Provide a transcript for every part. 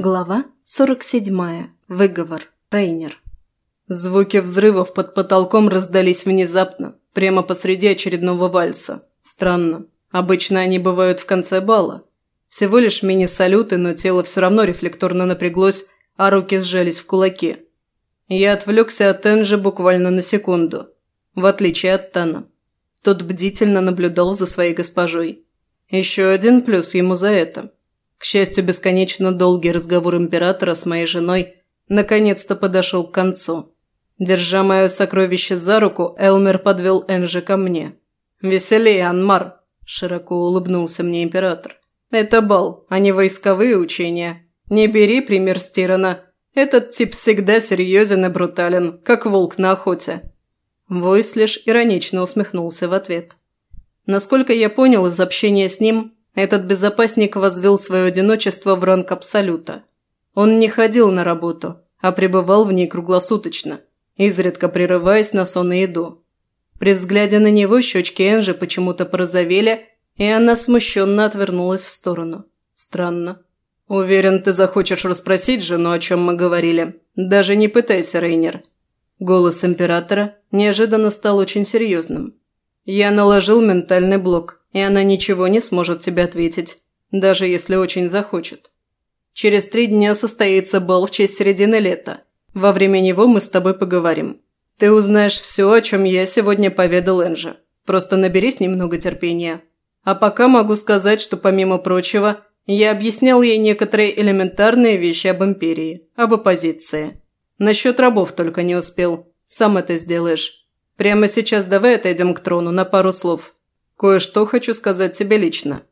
Глава 47. Выговор. Рейнер. Звуки взрывов под потолком раздались внезапно, прямо посреди очередного вальса. Странно. Обычно они бывают в конце бала. Всего лишь мини-салюты, но тело все равно рефлекторно напряглось, а руки сжались в кулаки. Я отвлекся от Энжи буквально на секунду. В отличие от Тана. Тот бдительно наблюдал за своей госпожой. Еще один плюс ему за это. К счастью, бесконечно долгий разговор императора с моей женой наконец-то подошел к концу. Держа мое сокровище за руку, Элмер подвел Энжи ко мне. «Веселее, Анмар!» – широко улыбнулся мне император. «Это бал, а не войсковые учения. Не бери пример с Тирана. Этот тип всегда серьезен и брутален, как волк на охоте». Войс лишь иронично усмехнулся в ответ. Насколько я понял из общения с ним, этот безопасник возвел свое одиночество в ранг Абсолюта. Он не ходил на работу, а пребывал в ней круглосуточно, изредка прерываясь на сон и еду. При взгляде на него щечки Энжи почему-то порозовели, и она смущенно отвернулась в сторону. Странно. «Уверен, ты захочешь расспросить жену, о чем мы говорили. Даже не пытайся, Рейнер». Голос императора неожиданно стал очень серьезным. «Я наложил ментальный блок и она ничего не сможет тебе ответить, даже если очень захочет. Через три дня состоится бал в честь середины лета. Во время него мы с тобой поговорим. Ты узнаешь все, о чем я сегодня поведал Энже. Просто наберись немного терпения. А пока могу сказать, что помимо прочего, я объяснял ей некоторые элементарные вещи об империи, об оппозиции. Насчет рабов только не успел. Сам это сделаешь. Прямо сейчас давай отойдем к трону на пару слов. Кое-что хочу сказать тебе лично.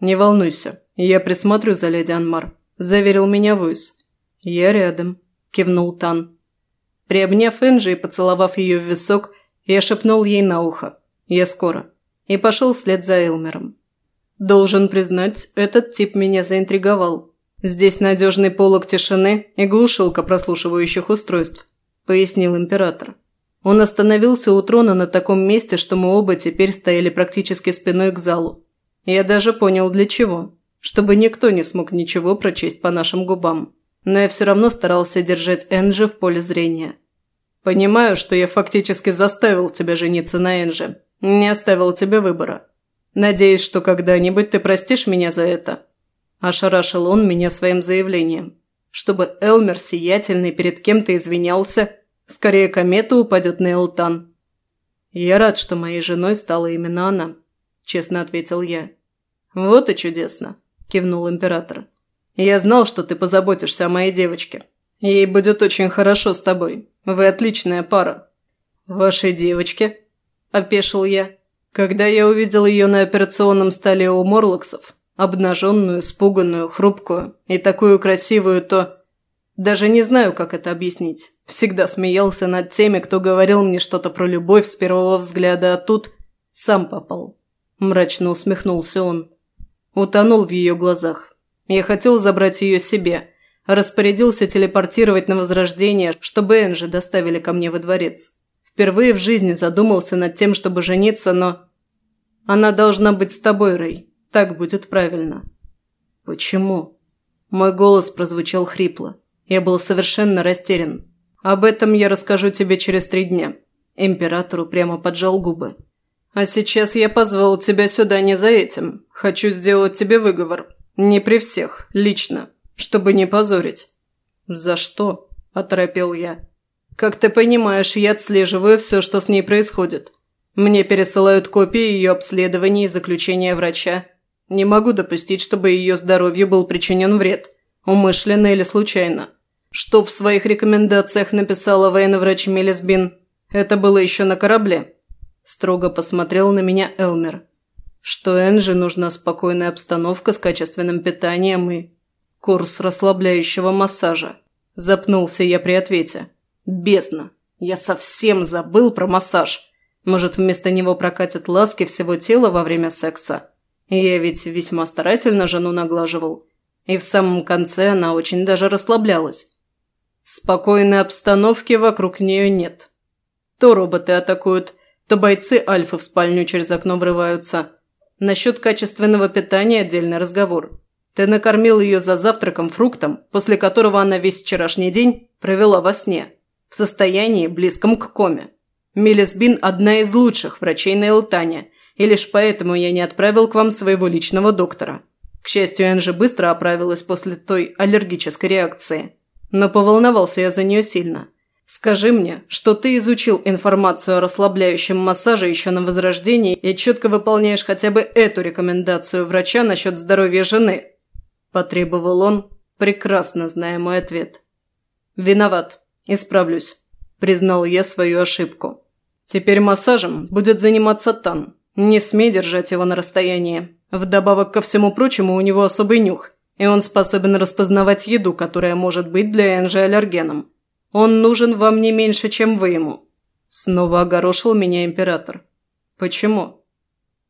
Не волнуйся, я присмотрю за леди Анмар», – заверил меня Войс. «Я рядом», – кивнул Тан. Приобняв Энджи и поцеловав ее в висок, я шепнул ей на ухо. «Я скоро». И пошел вслед за Элмером. Должен признать, этот тип меня заинтриговал. Здесь надежный полог тишины и глушилка прослушивающих устройств, пояснил император. Он остановился у трона на таком месте, что мы оба теперь стояли практически спиной к залу. Я даже понял, для чего. Чтобы никто не смог ничего прочесть по нашим губам. Но я все равно старался держать Энджи в поле зрения. Понимаю, что я фактически заставил тебя жениться на Энджи. Не оставил тебе выбора. Надеюсь, что когда-нибудь ты простишь меня за это. Ошарашил он меня своим заявлением. Чтобы Элмер сиятельный перед кем-то извинялся Скорее комета упадет на Элтан. Я рад, что моей женой стала именно она, честно ответил я. Вот и чудесно, кивнул император. Я знал, что ты позаботишься о моей девочке. Ей будет очень хорошо с тобой. Вы отличная пара. Вашей девочке? Опешил я. Когда я увидел ее на операционном столе у Морлоксов, обнаженную, испуганную, хрупкую и такую красивую, то... Даже не знаю, как это объяснить. Всегда смеялся над теми, кто говорил мне что-то про любовь с первого взгляда, а тут сам попал. Мрачно усмехнулся он. Утонул в ее глазах. Я хотел забрать ее себе. Распорядился телепортировать на Возрождение, чтобы Энжи доставили ко мне во дворец. Впервые в жизни задумался над тем, чтобы жениться, но... Она должна быть с тобой, Рэй. Так будет правильно. Почему? Мой голос прозвучал хрипло. Я был совершенно растерян. Об этом я расскажу тебе через три дня. Императору прямо поджал губы. А сейчас я позвал тебя сюда не за этим. Хочу сделать тебе выговор. Не при всех, лично, чтобы не позорить. За что? – оторопел я. Как ты понимаешь, я отслеживаю все, что с ней происходит. Мне пересылают копии ее обследований и заключения врача. Не могу допустить, чтобы ее здоровью был причинен вред, умышленно или случайно. Что в своих рекомендациях написала военный врач Мелисбин? Это было еще на корабле. Строго посмотрел на меня Элмер. Что Энджи нужна спокойная обстановка с качественным питанием и... Курс расслабляющего массажа. Запнулся я при ответе. Бездна. Я совсем забыл про массаж. Может, вместо него прокатят ласки всего тела во время секса? Я ведь весьма старательно жену наглаживал. И в самом конце она очень даже расслаблялась. Спокойной обстановки вокруг нее нет. То роботы атакуют, то бойцы Альфы в спальню через окно врываются. Насчет качественного питания отдельный разговор. Ты накормил ее за завтраком фруктом, после которого она весь вчерашний день провела во сне, в состоянии близком к коме. Милис Бин – одна из лучших врачей на Элтане, и лишь поэтому я не отправил к вам своего личного доктора. К счастью, Энжи быстро оправилась после той аллергической реакции. Но поволновался я за нее сильно. Скажи мне, что ты изучил информацию о расслабляющем массаже еще на возрождении и четко выполняешь хотя бы эту рекомендацию врача насчет здоровья жены?» Потребовал он, прекрасно зная мой ответ. «Виноват. Исправлюсь», – признал я свою ошибку. «Теперь массажем будет заниматься Тан. Не смей держать его на расстоянии. Вдобавок ко всему прочему, у него особый нюх, и он способен распознавать еду, которая может быть для Энжи аллергеном. Он нужен вам не меньше, чем вы ему». Снова огорошил меня император. «Почему?»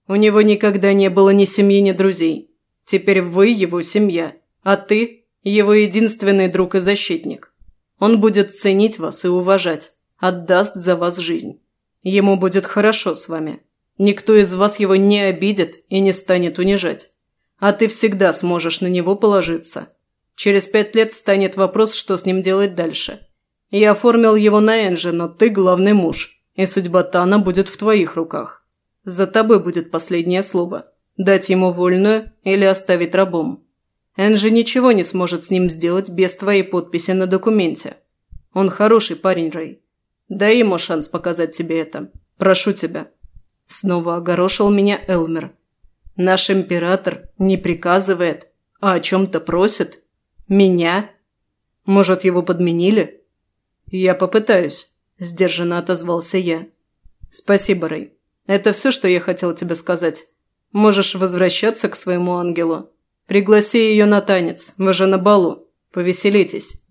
«У него никогда не было ни семьи, ни друзей. Теперь вы его семья, а ты – его единственный друг и защитник. Он будет ценить вас и уважать, отдаст за вас жизнь. Ему будет хорошо с вами. Никто из вас его не обидит и не станет унижать. А ты всегда сможешь на него положиться. Через пять лет встанет вопрос, что с ним делать дальше. Я оформил его на Энджи, но ты главный муж, и судьба Тана будет в твоих руках. За тобой будет последнее слово. Дать ему вольную или оставить рабом. Энджи ничего не сможет с ним сделать без твоей подписи на документе. Он хороший парень, Рэй. Дай ему шанс показать тебе это. Прошу тебя». Снова огорошил меня Элмер. «Наш император не приказывает, а о чем-то просит. Меня? Может, его подменили?» «Я попытаюсь», – сдержанно отозвался я. «Спасибо, Рэй. Это все, что я хотел тебе сказать. Можешь возвращаться к своему ангелу. Пригласи ее на танец, вы же на балу. Повеселитесь.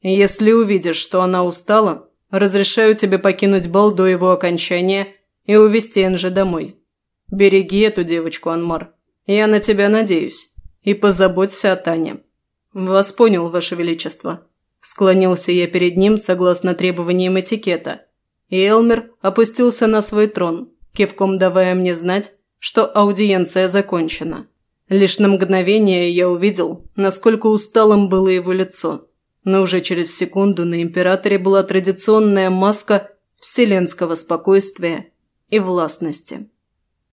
Если увидишь, что она устала, разрешаю тебе покинуть бал до его окончания и увезти Энжи домой. Береги эту девочку, Анмар. Я на тебя надеюсь. И позаботься о Тане. Вас понял, Ваше Величество. Склонился я перед ним согласно требованиям этикета. И Элмер опустился на свой трон, кивком давая мне знать, что аудиенция закончена. Лишь на мгновение я увидел, насколько усталым было его лицо. Но уже через секунду на императоре была традиционная маска вселенского спокойствия и властности.